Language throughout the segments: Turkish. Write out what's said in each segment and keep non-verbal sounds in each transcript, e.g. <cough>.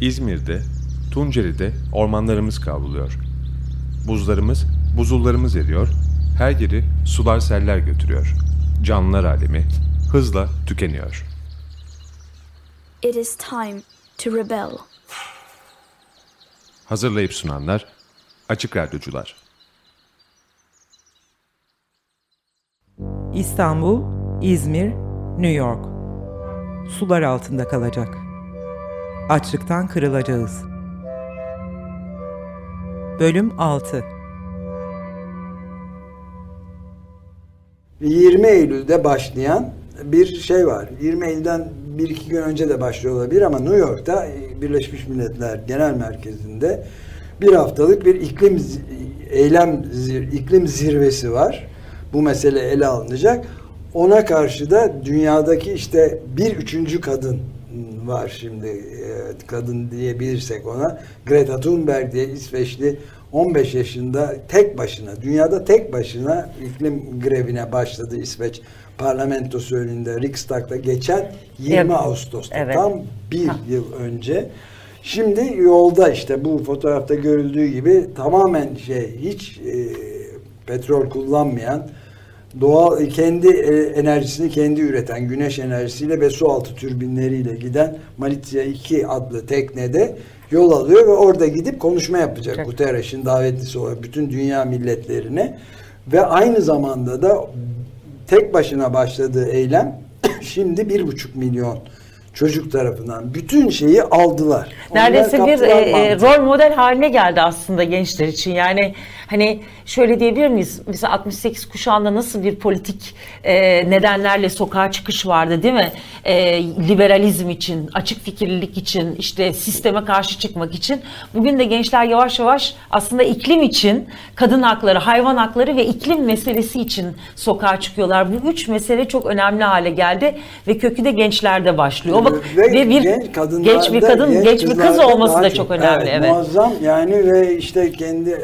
İzmir'de, Tunceli'de ormanlarımız kavruluyor. Buzlarımız, buzullarımız eriyor, her yeri sular seller götürüyor. Canlılar alemi hızla tükeniyor. It is time to rebel. Hazırlayıp sunanlar Açık Radyocular. İstanbul, İzmir, New York. Sular altında kalacak. Açlıktan kırılacağız. Bölüm 6 20 Eylül'de başlayan bir şey var. 20 Eylül'den bir iki gün önce de başlıyor olabilir ama New York'ta e, Birleşmiş Milletler Genel Merkezi'nde bir haftalık bir iklim eylem iklim zirvesi var. Bu mesele ele alınacak. Ona karşı da dünyadaki işte bir üçüncü kadın var şimdi kadın diyebilirsek ona Greta Thunberg diye İsveçli 15 yaşında tek başına dünyada tek başına iklim grevine başladı İsveç parlamentosu önünde Riksdag'da geçen 20 Evet. Ağustos'ta Evet. tam bir Ha. yıl önce. Şimdi yolda işte bu fotoğrafta görüldüğü gibi tamamen şey hiç e, petrol kullanmayan doğal kendi e, enerjisini kendi üreten güneş enerjisiyle ve su altı türbinleriyle giden Malizya 2 adlı teknede yol alıyor ve orada gidip konuşma yapacak Çok. Guterres'in davetlisi olarak bütün dünya milletlerine ve aynı zamanda da tek başına başladığı eylem <clears throat> şimdi bir buçuk milyon çocuk tarafından bütün şeyi aldılar. Neredeyse bir e, e, rol model haline geldi aslında gençler için. Yani hani şöyle diyebilir miyiz? Mesela 68 kuşağında nasıl bir politik e, nedenlerle sokağa çıkış vardı değil mi? E, liberalizm için, açık fikirlilik için, işte sisteme karşı çıkmak için. Bugün de gençler yavaş yavaş aslında iklim için, kadın hakları, hayvan hakları ve iklim meselesi için sokağa çıkıyorlar. Bu üç mesele çok önemli hale geldi ve kökü de gençlerde başlıyor. O Ve ve, bir genç kadınlarda, genç bir kadın, genç, bir kız olması da çok önemli. Evet. Muazzam yani ve işte kendi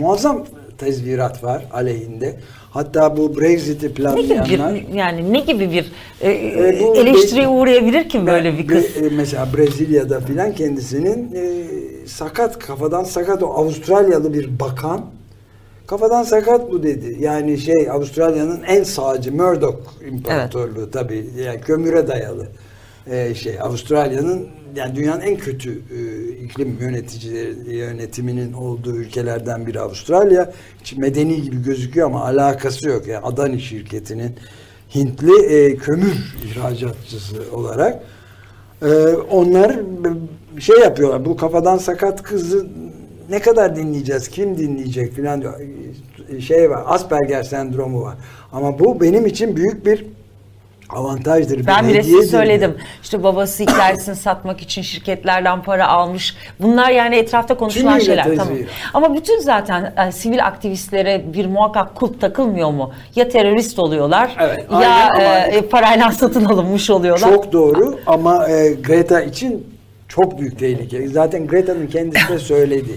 muazzam tezvirat var aleyhinde. Hatta bu Brexit'i Ne gibi planlayanlar bir yani ne gibi bir e, E, bu- eleştiriye uğrayabilir ki böyle bir kız? Bre- e, mesela Brezilya'da filan kendisinin e, sakat kafadan sakat o Avustralyalı bir bakan kafadan sakat bu dedi. Yani şey Avustralya'nın en sağcı Murdoch İmparatorluğu tabii yani kömüre dayalı e, şey Avustralya'nın yani dünyanın en kötü e, iklim yöneticileri yönetiminin olduğu ülkelerden biri Avustralya. Hiç medeni gibi gözüküyor ama alakası yok. Yani Adani şirketinin Hintli e, kömür ihracatçısı olarak e, onlar şey yapıyorlar. Bu kafadan sakat kızı ne kadar dinleyeceğiz? Kim dinleyecek filan diyor. E, şey var. Asperger sendromu var. Ama bu benim için büyük bir avantajdır. Ben bile size söyledim. diyor. İşte babası hikayesini satmak için şirketlerden para almış. Bunlar yani etrafta konuşulan şeyler. Tamam. Ama bütün zaten e, sivil aktivistlere bir muhakkak kulp takılmıyor mu? Ya terörist oluyorlar Evet, ya aynen e, e, parayla satın alınmış oluyorlar. Çok doğru ama e, Greta için çok büyük tehlike. Zaten Greta'nın kendisi de <laughs> söyledi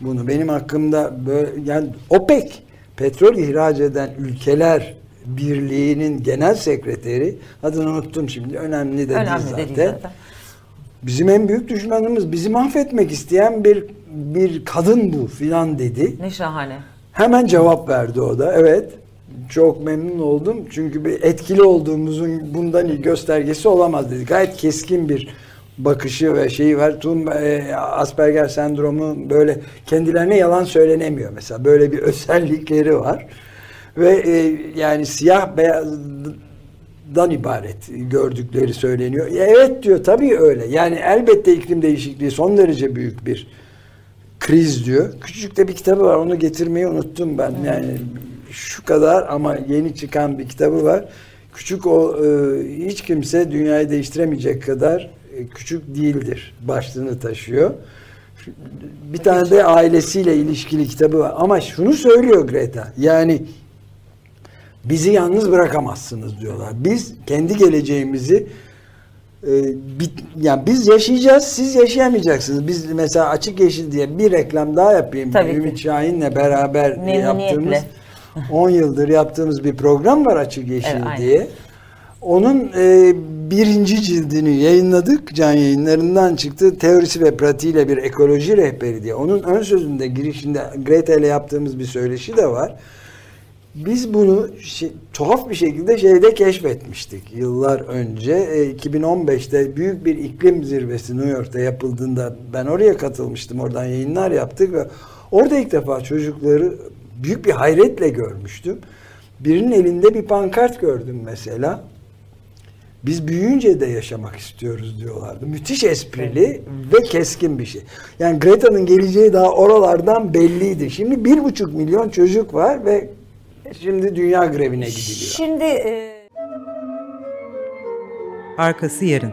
bunu. Benim hakkımda böyle yani OPEC petrol ihraç eden ülkeler Birliği'nin genel sekreteri adını unuttum şimdi önemli de Önemli değil de zaten. değil zaten. Bizim en büyük düşmanımız bizi mahvetmek isteyen bir bir kadın bu filan dedi. Ne şahane. Hemen cevap verdi o da. Evet. Çok memnun oldum. Çünkü bir etkili olduğumuzun bundan iyi göstergesi olamaz dedi. Gayet keskin bir bakışı ve şeyi var. Tun e, Asperger sendromu böyle kendilerine yalan söylenemiyor mesela. Böyle bir <laughs> özellikleri var. Ve e, yani siyah beyazdan ibaret gördükleri söyleniyor. Ya evet diyor tabii öyle. Yani elbette iklim değişikliği son derece büyük bir kriz diyor. Küçücük de bir kitabı var. Onu getirmeyi unuttum ben. Yani şu kadar ama yeni çıkan bir kitabı var. Küçük o e, hiç kimse dünyayı değiştiremeyecek kadar e, küçük değildir. Başlığını taşıyor. Bir tane de ailesiyle ilişkili kitabı var. Ama şunu söylüyor Greta. Yani bizi yalnız bırakamazsınız diyorlar. Biz kendi geleceğimizi e, bit- yani biz yaşayacağız, siz yaşayamayacaksınız. Biz mesela Açık Yeşil diye bir reklam daha yapayım. Tabii ki. Ümit Şahin'le beraber yaptığımız <laughs> 10 yıldır yaptığımız bir program var Açık Yeşil Evet, aynen. diye. Onun e, birinci cildini yayınladık. Can yayınlarından çıktı. Teorisi ve pratiğiyle bir ekoloji rehberi diye. Onun ön sözünde girişinde Greta ile yaptığımız bir söyleşi de var. Biz bunu şey- tuhaf bir şekilde şeyde keşfetmiştik yıllar önce. E, 2015'te büyük bir iklim zirvesi New York'ta yapıldığında ben oraya katılmıştım. Oradan yayınlar yaptık ve orada ilk defa çocukları büyük bir hayretle görmüştüm. Birinin elinde bir pankart gördüm mesela. Biz büyüyünce de yaşamak istiyoruz diyorlardı. Müthiş esprili ve keskin bir şey. Yani Greta'nın geleceği daha oralardan belliydi. Şimdi bir buçuk milyon çocuk var ve şimdi dünya grevine gidiliyor. Şimdi e, Arkası yarın.